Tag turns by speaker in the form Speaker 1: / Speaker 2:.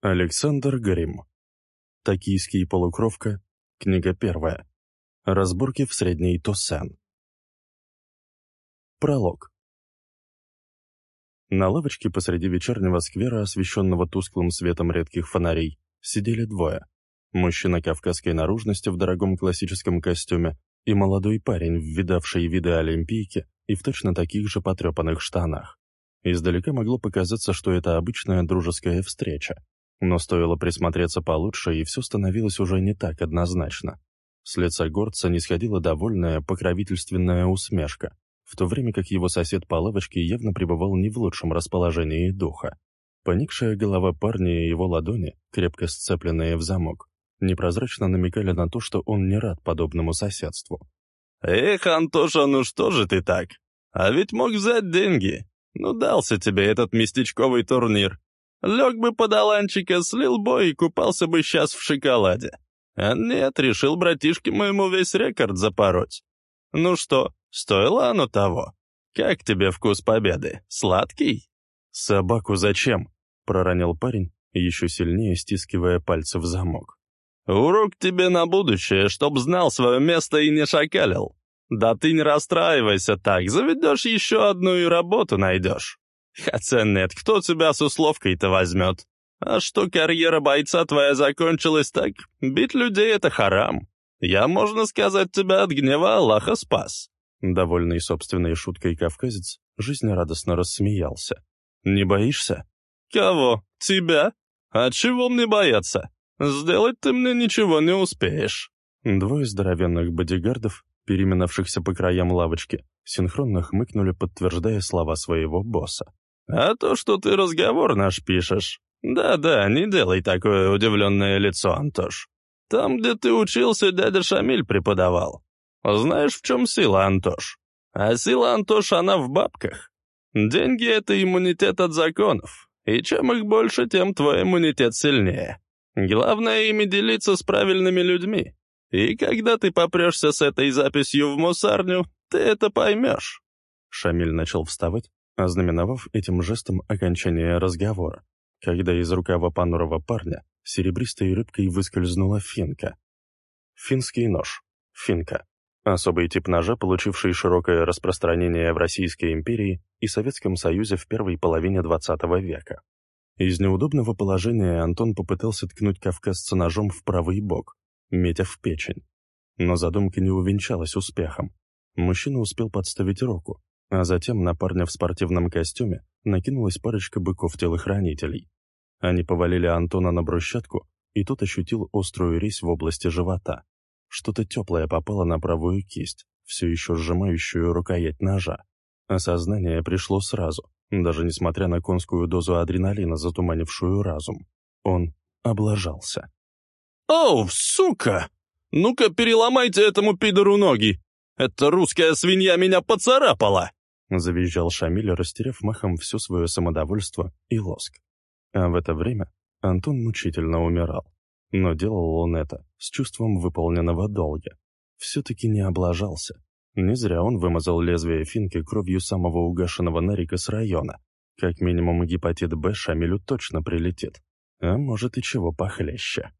Speaker 1: Александр Грим. Токийский полукровка. Книга первая. Разборки в средней Тоссен. Пролог. На лавочке посреди вечернего сквера, освещенного тусклым светом редких фонарей, сидели двое. Мужчина кавказской наружности в дорогом классическом костюме и молодой парень, видавший виды олимпийки и в точно таких же потрепанных штанах. Издалека могло показаться, что это обычная дружеская встреча. Но стоило присмотреться получше, и все становилось уже не так однозначно. С лица горца не сходила довольная, покровительственная усмешка, в то время как его сосед по лавочке явно пребывал не в лучшем расположении духа. Поникшая голова парня и его ладони, крепко сцепленные в замок, непрозрачно намекали на то, что он не рад подобному соседству.
Speaker 2: «Эх, Антоша, ну что же ты так? А ведь мог взять деньги. Ну дался тебе этот местечковый турнир. Лег бы под аланчика, слил бой и купался бы сейчас в шоколаде. А нет, решил братишке моему весь рекорд запороть. Ну что, стоило оно того? Как тебе вкус победы? Сладкий?
Speaker 1: «Собаку зачем?» — проронил парень, еще сильнее стискивая пальцы в замок.
Speaker 2: «Урок тебе на будущее, чтоб знал свое место и не шакалил. Да ты не расстраивайся так, заведешь еще одну и работу найдешь. Хотя нет, кто тебя с условкой-то возьмет? А что карьера бойца твоя закончилась так, бить людей — это харам. Я, можно сказать, тебя от гнева Аллаха спас».
Speaker 1: Довольный собственной шуткой кавказец жизнерадостно рассмеялся. «Не боишься?»
Speaker 2: «Кого? Тебя? А чего мне бояться? Сделать ты мне ничего не успеешь».
Speaker 1: Двое здоровенных бодигардов, переминавшихся по краям лавочки, синхронно хмыкнули, подтверждая слова своего босса.
Speaker 2: «А то, что ты разговор наш пишешь, «Да-да, не делай такое удивленное лицо, Антош. Там, где ты учился, дядя Шамиль преподавал. Знаешь, в чем сила, Антош? А сила, Антош, она в бабках. Деньги — это иммунитет от законов, и чем их больше, тем твой иммунитет сильнее. Главное ими делиться с правильными людьми. И когда ты попрешься с этой записью в мусарню, ты это поймешь».
Speaker 1: Шамиль начал вставать, ознаменовав этим жестом окончание разговора когда из рукава понурого парня серебристой рыбкой выскользнула финка. Финский нож. Финка. Особый тип ножа, получивший широкое распространение в Российской империи и Советском Союзе в первой половине XX века. Из неудобного положения Антон попытался ткнуть кавказца ножом в правый бок, метя в печень. Но задумка не увенчалась успехом. Мужчина успел подставить руку, а затем на парня в спортивном костюме накинулась парочка быков-телохранителей. Они повалили Антона на брусчатку, и тот ощутил острую резь в области живота. Что-то теплое попало на правую кисть, все еще сжимающую рукоять ножа. Осознание пришло сразу, даже несмотря на конскую дозу адреналина, затуманившую разум. Он облажался.
Speaker 2: «Оу, сука! Ну-ка переломайте этому пидору ноги! Эта русская свинья меня поцарапала!»
Speaker 1: Завизжал Шамиль, растеряв махом все свое самодовольство и лоск. А в это время Антон мучительно умирал. Но делал он это с чувством выполненного долга. Все-таки не облажался. Не зря он вымазал лезвие финки кровью самого угашенного Нарика с района. Как минимум гепатит Б Шамилю точно прилетит. А может и чего похлеще.